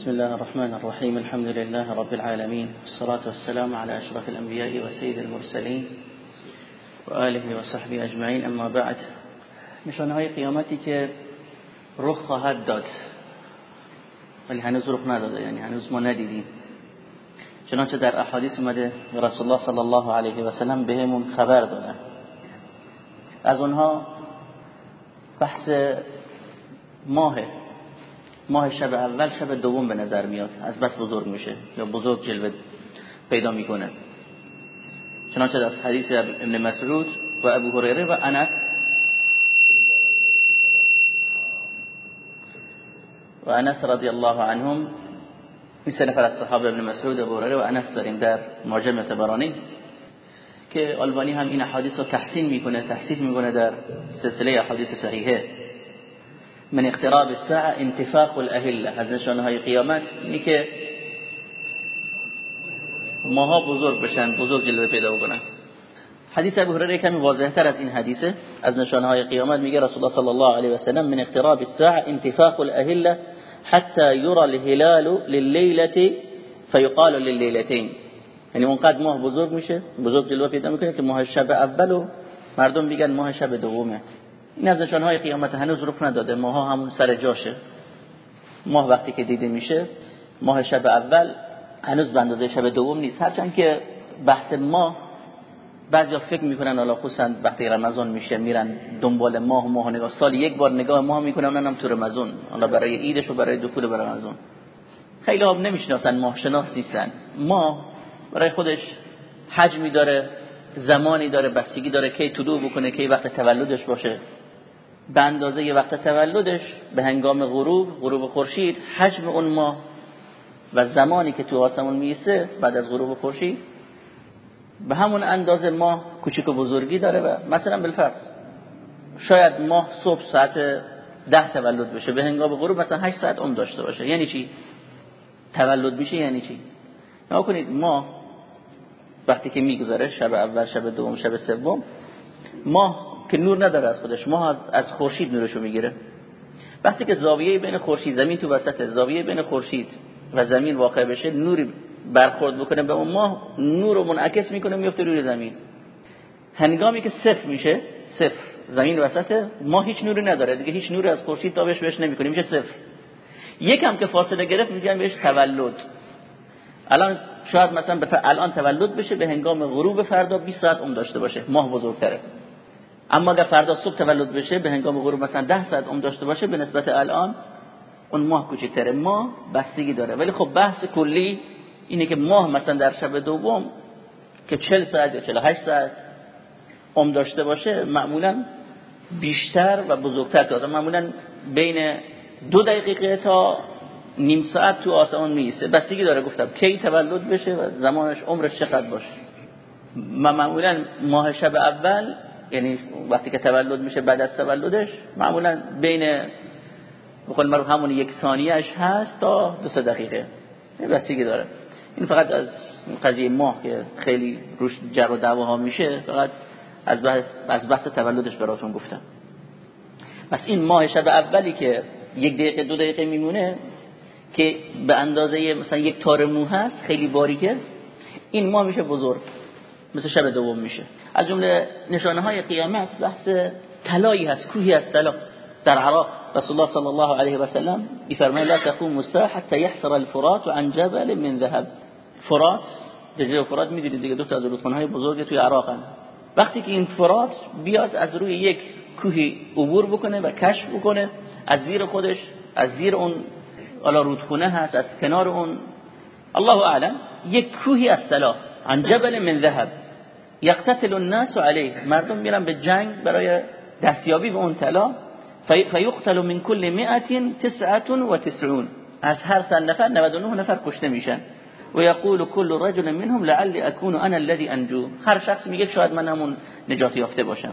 بسم الله الرحمن الرحيم الحمد لله رب العالمين والصلاة والسلام على أشرف الأنبياء وسيد المرسلين وآله وصحبه أجمعين أما بعد. نشانه های قیامتی که رخ خواهد داد ولی هنوز رخ نداده یعنی هنوز ما ندیدیم. چنانچه در احادیث اومده رسول الله صلی الله علیه و سلم بهمون خبر دادن از اونها بحث ماه ماه شب اول شب دوم به نظر میاد. از بس بزرگ میشه یا بزرگ جلوه پیدا می‌کنه. چنانچه در حدیث ابن مسعود و ابو هریره و انس و انس رضی الله عنهم این سه نفر از صحابه ابن مسعود ابو هریره و انس داریم در معجم تبرانی که آلبانی هم این احادیث رو تحسین می‌کنه تحسین می‌کنه در سلسله احادیث صحیحه. من اقتراب الساعة انتفاق الأهلة. از نشانه های قیامت اینی که ماها بزرگ بشن بزرگ جلوه پیدا بکنن. حدیث ابو هریره کمی واضح تر از این حدیثه. از نشانه های قیامت میگه رسول الله صلی الله علیه و سلم من اقتراب الساعة انتفاق الأهلة حتى يرى الهلال لليلة فيقال لليلتين. یعنی اونقدر ماه بزرگ میشه بزرگ جلوه پیدا میکنه که ماه شب اولو مردم میگن ماه شب دومه. این از نشانهای قیامت هنوز رخ نداده. ماها همون سر جاشه. ماه وقتی که دیده میشه ماه شب اول هنوز به اندازه شب دوم نیست. هرچند که بحث ماه بعضیا فکر می‌کنن حالا خصوصا وقتی رمضان میشه میرن دنبال ماه ماه نگاه. سال یک بار نگاه ماه می‌کنن اونم تو رمضان. حالا برای ایدش و برای دخول به رمضان. خیلی هم نمی‌شناسن ماه شناس نیستن. ماه برای خودش حجمی داره زمانی داره بستگی داره کی طلوع بکنه کی وقت تولدش باشه. به اندازه وقت تولدش به هنگام غروب غروب خورشید حجم اون ماه و زمانی که تو آسمون میسه بعد از غروب خورشید به همون اندازه ماه کوچک و بزرگی داره و مثلا بالفرض شاید ماه صبح ساعت ده تولد بشه به هنگام غروب مثلا 8 ساعت عمر داشته باشه. یعنی چی؟ تولد میشه یعنی چی؟ نگاه کنید ماه وقتی که میگذره شب اول شب دوم شب سوم ماه که نور نداره از خودش. ماه از خورشید نورشو می‌گیره. وقتی که زاویه بین خورشید زمین تو وسط زاویه بین خورشید و زمین واقع بشه نوری برخورد بکنه به اون ماه نور رو منعکس می‌کنه میفته روی زمین. هنگامی که صفر میشه صفر. زمین وسط ما هیچ نوری نداره. دیگه هیچ نوری از خورشید تابش بهش نمی‌کنه. میشه صفر. یکم که فاصله گرفت میگن بهش تولد. الان شاید مثلا الان تولد بشه به هنگام غروب فردا 20 ساعت عمر داشته باشه. ماه بزرگتره. اما اگر فردا صبح تولد بشه به هنگام غروب مثلا 10 ساعت عمر داشته باشه به نسبت الان اون ماه کوچکتره. ماه بستگی داره. ولی خب بحث کلی اینه که ماه مثلا در شب دوم که 40 ساعت یا 48 ساعت عمر داشته باشه معمولا بیشتر و بزرگتر که معمولا بین دو دقیقه تا نیم ساعت تو آسمان میسه بستگی داره. گفتم کی تولد بشه و زمانش عمرش چقدر باشه. معمولا ماه شب اول یعنی وقتی که تولد میشه بعد از تولدش معمولا بین بقول معروف همون یک ثانیهش هست تا دو سه دقیقه. بستگی داره. این فقط از قضیه ماه که خیلی روش جر و دعواها میشه فقط از بحث از بحث تولدش براتون گفتم. پس این ماه شب اولی که یک دقیقه دو دقیقه میمونه که به اندازه مثلا یک تار مو هست خیلی باریکه. این ماه میشه بزرگ. مثل شب دوم میشه. از جمله نشانه های قیامت بحث طلایی هست کوهی از طلا. در عراق رسول الله صلی الله علیه و سلم میفرماید لا تقوم الساعه حتى يحصر الفرات عن جبل من ذهب. فرات دجله فرات می‌دونید دیگه دو تا از رودخانه بزرگ توی عراق هن. وقتی که این فرات بیاد از روی یک کوهی عبور بکنه و کشف بکنه از زیر خودش از زیر اون حالا رودخونه هست از کنار اون. الله اعلم یک کوهی از طلا عن جبل من ذهب. یقتتل الناس علیه. مردم میرن به جنگ برای دستیابی به اون طلا. فیقتل من كل 199 از هر صد نفر 99 نفر کشته میشن. و یقول كل رجل منهم لعلی اكون انا الذي انجو. هر شخص میگه شاید من همون نجات یافته باشم.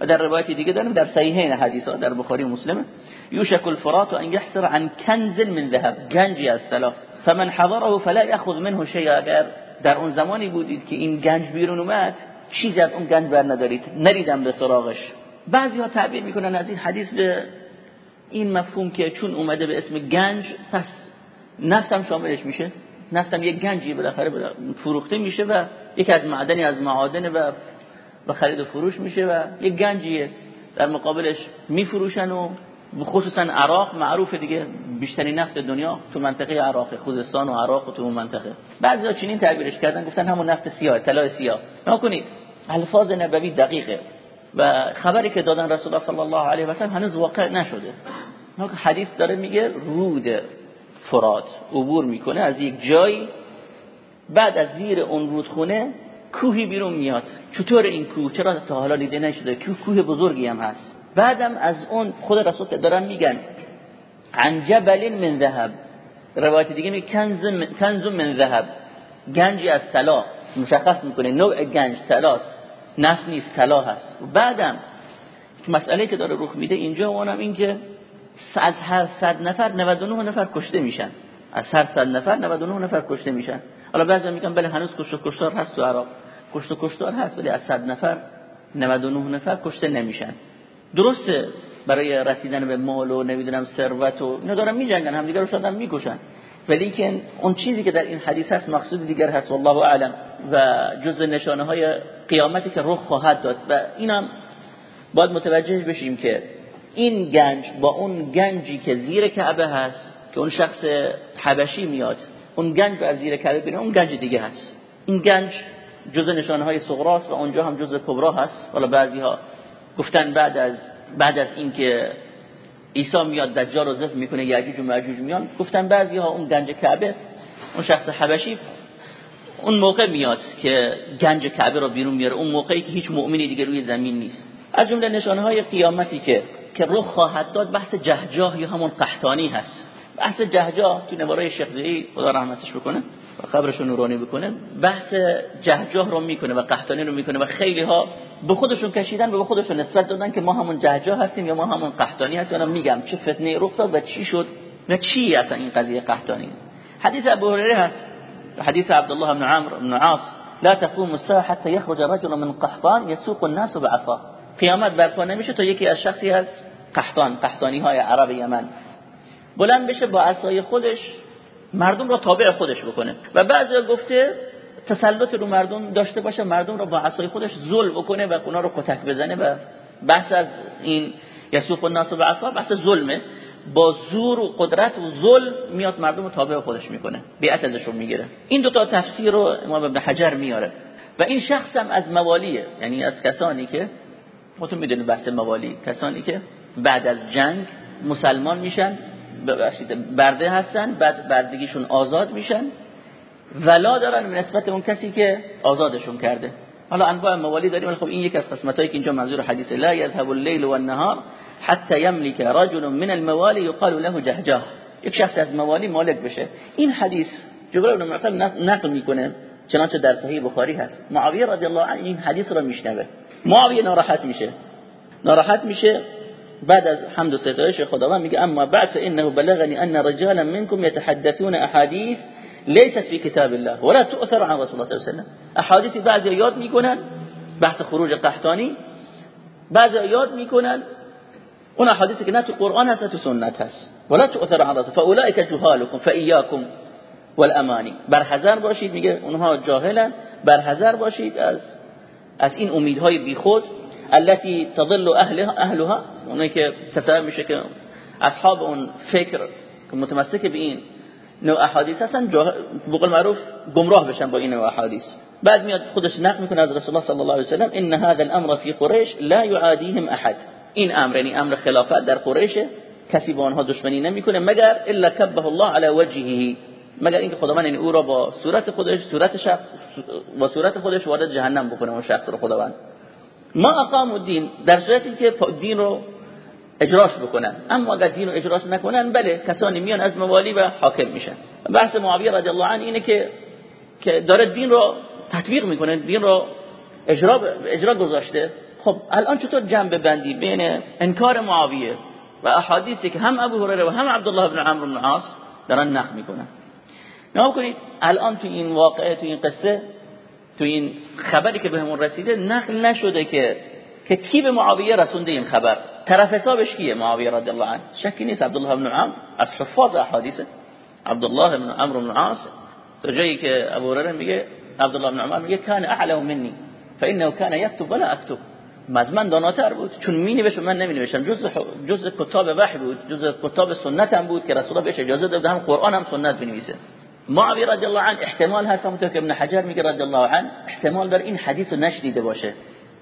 و در روایت دیگه داریم در صحیحین حدیث ها در بخاری و مسلم. یوشک الفرات ان یحصر عن کنز من ذهب. گنجی از طلا. فمن حضره فلا یاخذ منه شيئا اگر در اون زمانی بودید که این گنج بیرون اومد چیزی از اون گنج بر ندارید. نریدم به سراغش. بعضی ها تعبیر می‌کنن از این حدیث به این مفهوم که چون اومده به اسم گنج پس نفتم شاملش میشه. نفتم یک گنجی بالاخره فروخته میشه و یکی از معدنی از معادن و به خرید و فروش میشه و یک گنجیه در مقابلش میفروشن و خصوصا عراق معروف دیگه بیشترین نفت دنیا تو منطقه عراق خوزستان و عراق و تو اون منطقه. بعضیا چنین تعبیرش کردن گفتن همون نفت سیاه طلای سیاه. کنید الفاظ نبوی دقیقه. و خبری که دادن رسول الله صلی الله علیه و سلم هنوز واقع نشده. حدیث داره میگه رود فرات عبور می‌کنه از یک جایی بعد از زیر اون رودخونه کوهی بیرون میاد. چطور این کوه؟ چرا تا حالا دیده نشده؟ کوه کوه بزرگی هم هست. بعدم از اون خود رسول دارن میگن عن جبل من ذهب. روایت دیگه میگه کنز من ذهب. گنجی از طلا. مشخص می‌کنه. نوع گنج طلاست. نفت نیست طلا هست. بعدم مسئله که داره رخ میده اینجا اونم این که از هر صد نفر 99 نفر کشته میشن. از هر صد نفر 99 نفر کشته میشن. حالا بعضی میگن بله هنوز کشته کشتار هست تو عراق. کشته کشتار هست ولی از صد نفر 99 نفر کشته نمیشن. درسته برای رسیدن به مال و نمی‌دونم ثروت و اینا دارن میجنگن هم دیگه رو شدن می‌کشن. ولی که اون چیزی که در این حدیث هست مقصود دیگر هست والله اعلم. و جز نشانه های قیامتی که رخ خواهد داد. و اینم باید متوجه بشیم که این گنج با اون گنجی که زیر کعبه هست که اون شخص حبشی میاد اون گنج از زیر کعبه بینه اون گنج دیگه هست. این گنج جز نشانه های صغراست و اونجا هم جز کبرا هست. حالا بعضی ها گفتن بعد از بعد از اینکه عیسی میاد دجال رو زف می‌کنه یعجوج و معجوج میان گفتن بعضی ها اون گنج کعبه اون شخص حبشی اون موقع میاد که گنج کعبه رو بیرون میاره اون موقعی که هیچ مؤمنی دیگه روی زمین نیست. از جمله نشانه های قیامتی که که رخ خواهد داد بحث جهجاه یا همون قحطانی هست. بحث جهجاه تو نوارای شیخ خدا رحمتش بکنه و خبرش نورانی بکنه بحث جهجاه رو می‌کنه و قحطانی رو می‌کنه و خیلی ها به خودشون کشیدن و به خودشون نسبت دادن که ما همون جهجاه هستیم یا ما همون قحطانی هستیم. میگم چه فتنه رخ داد و چی شد و چی اصلا این قضیه قحطانی؟ حدیث ابو هریره هست. حدیث عبدالله بن عمرو بن عاص لا تقوم الساعه حتى يخرج رجل من قحطان يسوق الناس بعفا. قیامت برپا نمیشه تا یکی از شخصی هست قحطان قحطانی های عرب یمن. بلند بشه با عصای خودش مردم را تابع خودش بکنه. و بعضی گفته تسلط رو مردم داشته باشه مردم را با عصای خودش ظلم بکنه و اونا رو کتک بزنه و بحث از این یسوق الناس و عصا بحث ظلمه. با زور و قدرت و ظلم میاد مردم رو تابع خودش می‌کنه. بیعت ازشون می‌گیره. این دو تا تفسیر رو امام ابن حجر میاره. و این شخص هم از موالیه یعنی از کسانی که متون می‌دونید بحث موالی کسانی که بعد از جنگ مسلمان میشن برده هستن بعد بردگیشون آزاد میشن. ولا دارن به نسبت اون کسی که آزادشون کرده. حالا انواع موالی داریم خب این یک از قسمتایی که اینجا منظور حدیث لا يذهب الليل والنهار حتى يملك رجل من الموالي يقال له جهجاه. یک شخص از موالی مالک بشه. این حدیث جبرئیل بن معطل نقل می‌کنه چنانچه در صحیح بخاری هست. معاویه رضی الله عنه این حدیث رو میشنوه. معاویه ناراحت میشه. ناراحت میشه بعد از حمد و ستایش خداوند میگه اما بعد فانه بلغني ان رجالا منكم يتحدثون احاديث ليست في كتاب الله ولا تؤثر عن رسول الله صلی الله عليه وسلم. احادیث بعضی یاد می‌کنن بحث خروج قحطانی. بعضی یاد می‌کنن اون احادیثی که نه تو قرآن هست تو سنت هست. ولا تؤثر عن رسول فاولئك جهالكم فاياكم والامانی برحذر باشید میگه اونها جاهلن. برحذر باشید از از این امیدهای بیخود. التي تضل اهلها اهلها اونایی که که اصحاب اون فکر متمسک به نوع احادیث هستن بقول معروف گمراه بشن با این نوع احادیث بعد میاد خودش نقل می‌کنه از رسول الله صلی الله علیه و سلم ان هذا الامر في قريش لا يعاديهم احد این امر یعنی امر خلافت در قریش کسی با آنها دشمنی نمی‌کنه مگر الا کبه الله على وجهه. مگر اینکه خداوند این او را با صورت خودش صورت شخص با صورت خودش وارد جهنم بکنه اون شخص رو خداوند. ما اقام الدین در صورتی که دین رو اجراش بکنن. اما اگر دین رو اجراش نکنن بله کسانی میان از موالی و حاکم میشن. بحث معاویه رضی الله عنه اینه که که داره دین رو تطبیق می‌کنه دین رو اجرا اجرا گذاشته. خب الان چطور جنب بندی بین انکار معاویه و احادیثی که هم ابو هریره و هم عبدالله بن عمرو بن عاص دارن نقل می‌کنن؟ نگاه کنید الان تو این واقعه تو این قصه تو این خبری که بهمون رسیده نقل نشده که که کی به معاویه رسونده این خبر. طرف حسابش کیه معاویه رضی الله عنه؟ شکی نیست. عبدالله بن عمرو از حفاظ احادیث عبدالله بن عمرو بن عاص تا جایی که ابو هریره میگه عبدالله بن عمر میگه کان اعلم منی فانه کان یكتب ولا اكتب از من داناتر بود. چون می نوشت من نمی نوشتم جز جز کتاب وحی بود. جز کتاب سنت هم بود که رسول الله بهش اجازه داده. هم قرآن هم سنت بنویسه. معاویه رضی الله عنه احتمال هست همونطور که ابن حجر میگه رضی الله عنه احتمال در این حدیث رو نشنیده باشه.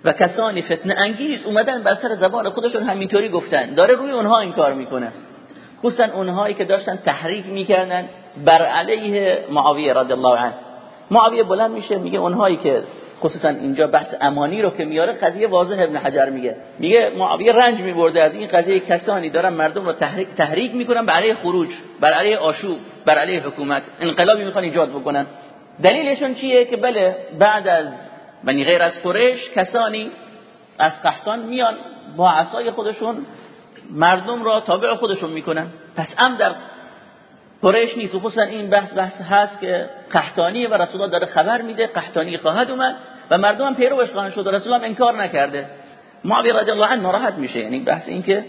و کسانی فتنه انگیز اومدن بر سر زبان خودشون همینطوری گفتن. داره روی اونها این کار می‌کنه. خصوصا اونهایی که داشتن تحریک می‌کردن بر علیه معاویه رضی الله عنه. معاویه بلند میشه میگه اونهایی که خصوصا اینجا بحث امانی رو که میاره قضیه واضح ابن حجر میگه. میگه معاویه رنج میبرده از این قضیه کسانی دارن مردم رو تحریک تحریک می‌کنن برای خروج برای آشوب برای حکومت. انقلابی می‌خوان ایجاد بکنن. دلیلشون چیه که بله بعد از بنی غیر از قریش کسانی از قحطان میان با عصای خودشون مردم را تابع خودشون می‌کنن. پس ام در قریش نیست. و خصوصا این بحث بحث هست که قحطانی و رسول الله داره خبر میده قحطانی خواهد اومد. و مردم هم پیروش خواهند شد و رسول الله انکار نکرده. معاویه رضی الله عنه ناراحت میشه یعنی بحث این که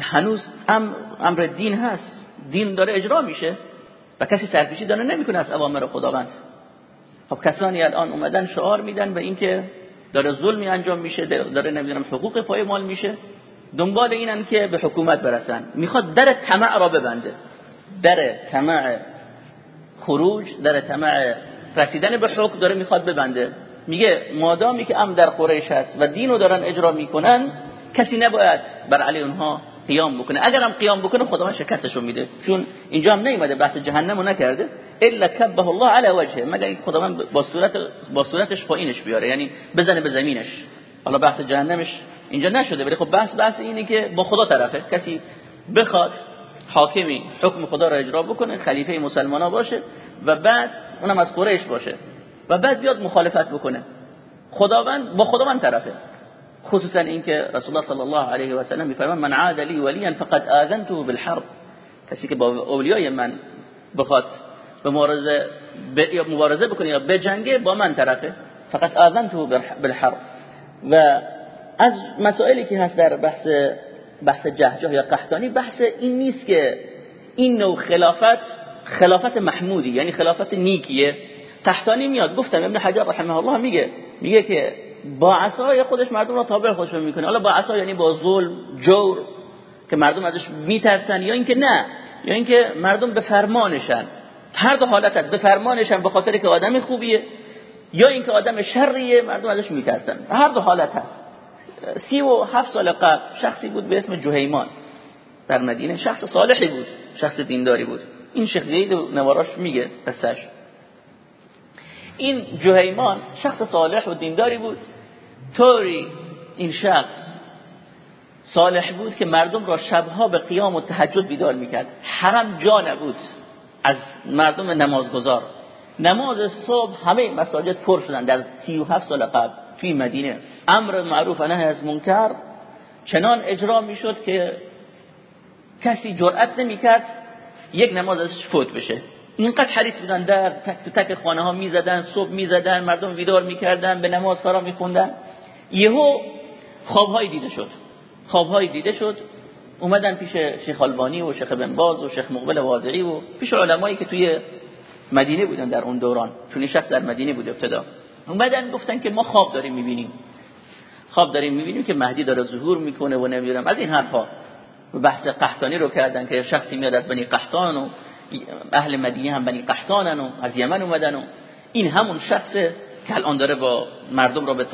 هنوز امر, دین هست. دین داره اجرا میشه و کسی سرپیچی داره نمی‌کنه از اوامر خداوند. خب کسانی الان اومدن شعار میدن به اینکه داره ظلمی انجام میشه داره نمی‌دونم حقوق پایمال میشه. دنبال اینن که به حکومت برسن. می‌خواد در طمع را ببنده. در طمع خروج در طمع رسیدن به حکم داره می‌خواد ببنده. میگه مادامی که ام در قریش هست و دینو دارن اجرا می‌کنن کسی نباید بر علی اونها قیام بکنه. اگرم قیام بکنه خداوند شکستشو میده. چون اینجا هم نیومده بحث جهنمو نکرده. الا کبه الله علی وجهه. مگر این خداوند با صورت با صورتش پایینش بیاره؟ یعنی بزنه به زمینش. حالا بحث جهنمش اینجا نشده ولی خب بحث بحث اینه که با خدا طرفه. کسی بخواد حاکمی حکم خدا را اجرا بکنه خلیفه مسلمان باشه و بعد اونم از قریش باشه. و بعد بیاد مخالفت بکنه. خداوند با خداوند طرفه. خصوصا اینکه رسول الله صلی الله علیه و سلم میفرمان من عاد لی ولیا فقد آذنته بالحرب. کسی که با اولیای من بخواد به مبارزه یا مبارزه بکنه یا بجنگه با من طرفه. فقط آذنته بالحرب. و از مسائلی که هست در بحث بحث جهجه یا قحطانی بحث این نیست که این نوع خلافت خلافت محمودی یعنی خلافت نیکیه. قحطانی میاد. گفتم ابن حجر رحمه الله میگه میگه که با عصای خودش مردم را تابع خودش می‌کنه. حالا با عصا یعنی با ظلم جور که مردم ازش میترسن یا اینکه نه یا اینکه مردم به فرمانشن. هر دو حالت هست به فرمانشن به خاطر که آدم خوبیه یا اینکه آدم شریه مردم ازش میترسن. هر دو حالت هست. سی و هفت سال قبل شخصی بود به اسم جهیمان. در مدینه شخص صالحی بود شخص دینداری بود. این شخص زید نواراش میگه قصهش این جهیمان شخص صالح و دینداری بود. طوری این شخص صالح بود که مردم را شبها به قیام و تهجد بیدار می‌کرد. حرم جا نبود از مردم نمازگزار. نماز صبح همه مساجد پر شدن در سی و هفت سال قبل توی مدینه. امر معروف و نهی از منکر چنان اجرا می‌شد که کسی جرأت نمی‌کرد یک نماز ازش فوت بشه. اینقدر حریص بودن در تک تک خانه ها می‌زدن صبح می‌زدن مردم ویدار می‌کردن به نماز فرا میخوندن. یهو خوابهایی دیده شد خوابهایی دیده شد. اومدن پیش شیخ البانی و شیخ بن باز و شیخ مقبل واضعی و پیش علمایی که توی مدینه بودن در اون دوران چون این شخص در مدینه بود ابتدا. اومدن گفتن که ما خواب داریم می‌بینیم. خواب داریم می‌بینیم که مهدی داره ظهور می‌کنه و نمی‌دونم از این حرفا. بحث قحطانی رو کردن که شخصی میاد از بنی قحطان و اهل مدینه هم بنی قحطانن و از یمن اومدن و این همون شخصه که الان داره با مردم رو به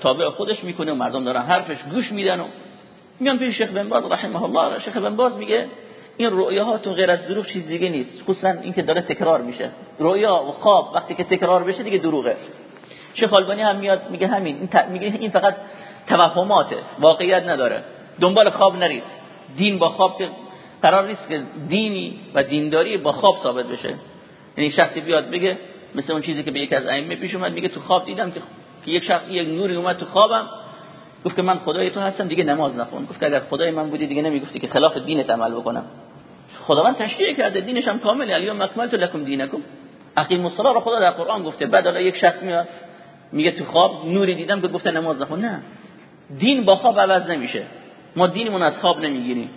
تابع خودش می‌کنه و مردم دارن حرفش گوش میدن و میان پیش شیخ بن باز رحمه الله. شیخ بن باز میگه این رؤیاهاتون غیر از دروغ چیز دیگه نیست. خصوصا اینکه داره تکرار میشه. رؤیا و خواب وقتی که تکرار بشه دیگه دروغه. شیخ البانی هم میاد میگه همین. میگه این فقط توهماته. واقعیت نداره. دنبال خواب نرید. دین با خواب قرار نیست که دینی و دینداری با خواب ثابت بشه. یعنی شخصی بیاد بگه مثل اون چیزی که به یک از ائمه پیش اومد میگه تو خواب دیدم که یک شخص یک نوری اومد تو خوابم. گفت که من خدای تو هستم دیگه نماز نخون. گفت که اگر خدای من بودی دیگه نمی‌گفتی که خلاف دینت عمل بکنم. خداوند تشریع کرده دینش هم کامله. الیوم اکملت لکم دینکم. اقیم الصلاه رو خدا در قرآن گفته. بعد حالا یک شخص میاد میگه تو خواب نوری دیدم که گفته نماز نخون. نه. دین با خواب عوض نمیشه. ما دینمون از خواب نمی‌گیریم.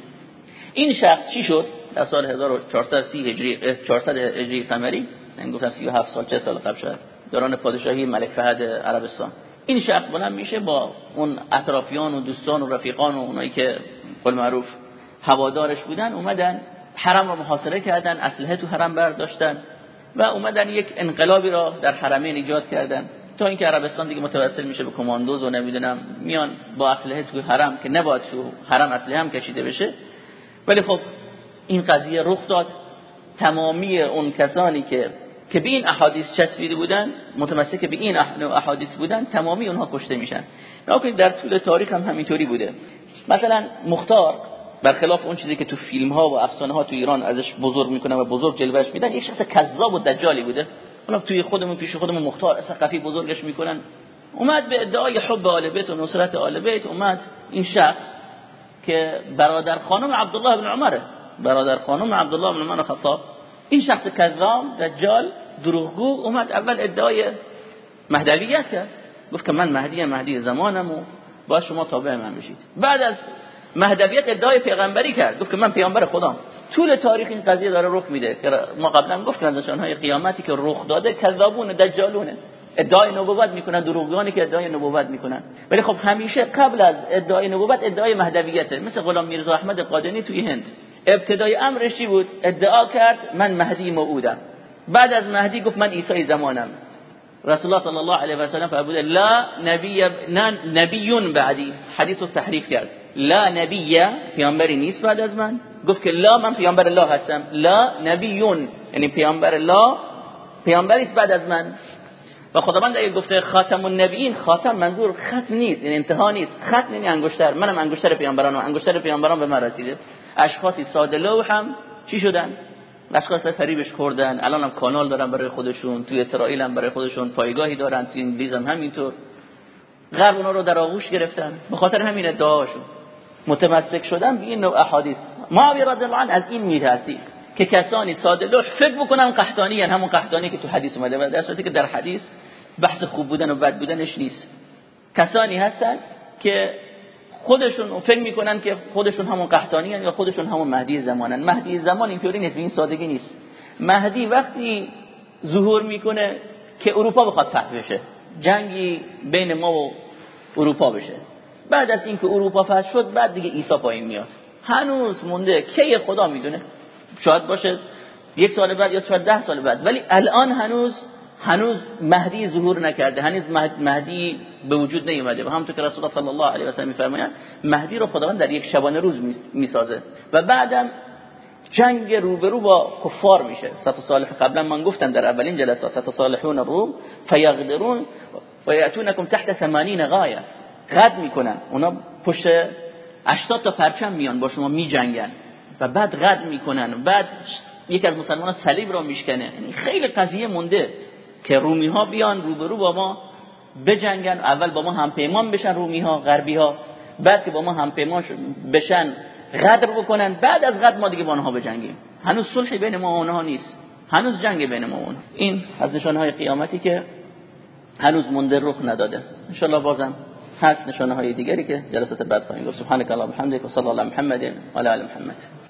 این شخص چی شد؟ در سال 1430 هجری 400 هجری قمری من گفتم 37 سال چه سال قبل شد دوران پادشاهی ملک فهد عربستان. این شخص بلند میشه با اون اطرافیان و دوستان و رفیقان و اونایی که قول معروف هوادارش بودن اومدن حرم رو محاصره کردن اسلحه تو حرم برداشتن و اومدن یک انقلابی را در حرمین ایجاد کردن. تا اینکه عربستان دیگه متوسل میشه به کماندوز و نمی‌دونم میان با اسلحه تو حرم که نباید تو حرم اسلحه هم کشیده بشه ولی خب این قضیه رخ داد. تمامی اون کسانی که که به این احادیث چسبیده بودن متمسک به این احادیث بودن تمامی اونها کشته میشن. نه در طول تاریخ هم همینطوری بوده. مثلا مختار برخلاف اون چیزی که تو فیلم ها و افسانه ها تو ایران ازش بزرگ می‌کنن و بزرگ جلوهش میدن یک شخص کذاب و دجالی بوده. حالا توی خودمون پیش خودمون مختار ثقفی بزرگش می‌کنن. اومد به ادعای حب آل بیت و نصرت آل بیت اومد این شخص که برادر خانم عبدالله بن عمره برادر خانم عبدالله بن عمر خطاب این شخص کذاب دجال دروغگو اومد اول ادعای مهدویت کرد. گفت که من مهدی مهدی زمانم و با شما تابع من بشید. بعد از مهدویت ادعای پیغمبری کرد. گفت که من پیامبر خدام طول تاریخ این قضیه داره رخ میده. ما قبلا گفتیم از های قیامتی که رخ داده کذابون دجالونه. ادعای نبوت می‌کنن دروغگانی که ادعای نبوت می‌کنن. ولی خب همیشه قبل از ادعای نبوت ادعای مهدویته. مثل غلام میرزا احمد قادنی توی هند. ابتدای امرش چی بود؟ ادعا کرد من مهدی موعودم بعد از مهدی گفت من عیسی زمانم. رسول الله صلی الله علیه و سلم فرمود لا نبی نبی بعدی. حدیث رو تحریف کرد. لا نبی پیامبری نیست بعد از من. گفت که لا من پیامبر الله هستم. لا نبیون. یعنی پیامبر الله پیامبری بعد از من. و خداوند اگه گفته خاتم النبیین خاتم منظور خط نیست یعنی انتها نیست. خط یعنی انگشتر. منم انگشتر پیامبران و انگشتر پیامبران به من رسیده. اشخاصی ساده لو هم چی شدن؟ اشخاص فریبش خوردن. الان هم کانال دارن برای خودشون توی اسرائیل هم برای خودشون پایگاهی دارن توی انگلیس هم همینطور. غرب اونا رو در آغوش گرفتن. به خاطر همین ادعاشون. متمسک شدن به این نوع احادیث. معاویه رضی الله از این میترسید. که کسانی ساده لوش فکر بکنن قحطانی یعنی همون قحطانی که تو حدیث اومده و در که در حدیث بحث خوب بودن و بد بودنش نیست. کسانی هستن که خودشون فکر می‌کنن که خودشون همون قحطانی یا خودشون همون مهدی زمانن. مهدی زمان اینطوری نیست این سادگی نیست. مهدی وقتی ظهور می‌کنه که اروپا بخواد فتح بشه جنگی بین ما و اروپا بشه. بعد از اینکه اروپا فتح شد بعد دیگه عیسی پایین میاد. هنوز مونده کی خدا می‌دونه؟ شاید باشه یک سال بعد یا شاید ده سال بعد. ولی الان هنوز هنوز مهدی ظهور نکرده. هنوز مهدی به وجود نیومده. و همونطور که رسول الله صلی الله علیه و سلم میفرمایند مهدی رو خداوند در یک شبانه روز می‌سازه. و بعدم جنگ روبرو با کفار میشه. ست صالح قبلا من گفتم در اولین جلسه ست صالحون روم فیغدرون و یاتونکم تحت 80 غایه. قد می‌کنن. اونا پشت 80 تا پرچم میان با شما میجنگن. و بعد قد می‌کنن. بعد یک از مسلمان صلیب را میشکنه. یعنی خیلی قضیه مونده که رومی ها بیان روبرو با ما بجنگن. اول با ما هم پیمان بشن رومی ها غربی ها بعد که با ما هم پیمان بشن غدر بکنن. بعد از غدر ما دیگه با آنها بجنگیم. هنوز صلح بین ما و آنها نیست. هنوز جنگ بین ما و اونها این از نشانه های قیامتی که هنوز منده رخ نداده. ان بازم هست نشانه های دیگری که جلسات بعد خواهیم گفت. سبحانك اللهم وبحمدك وصلى الله محمد وعلى ال محمد.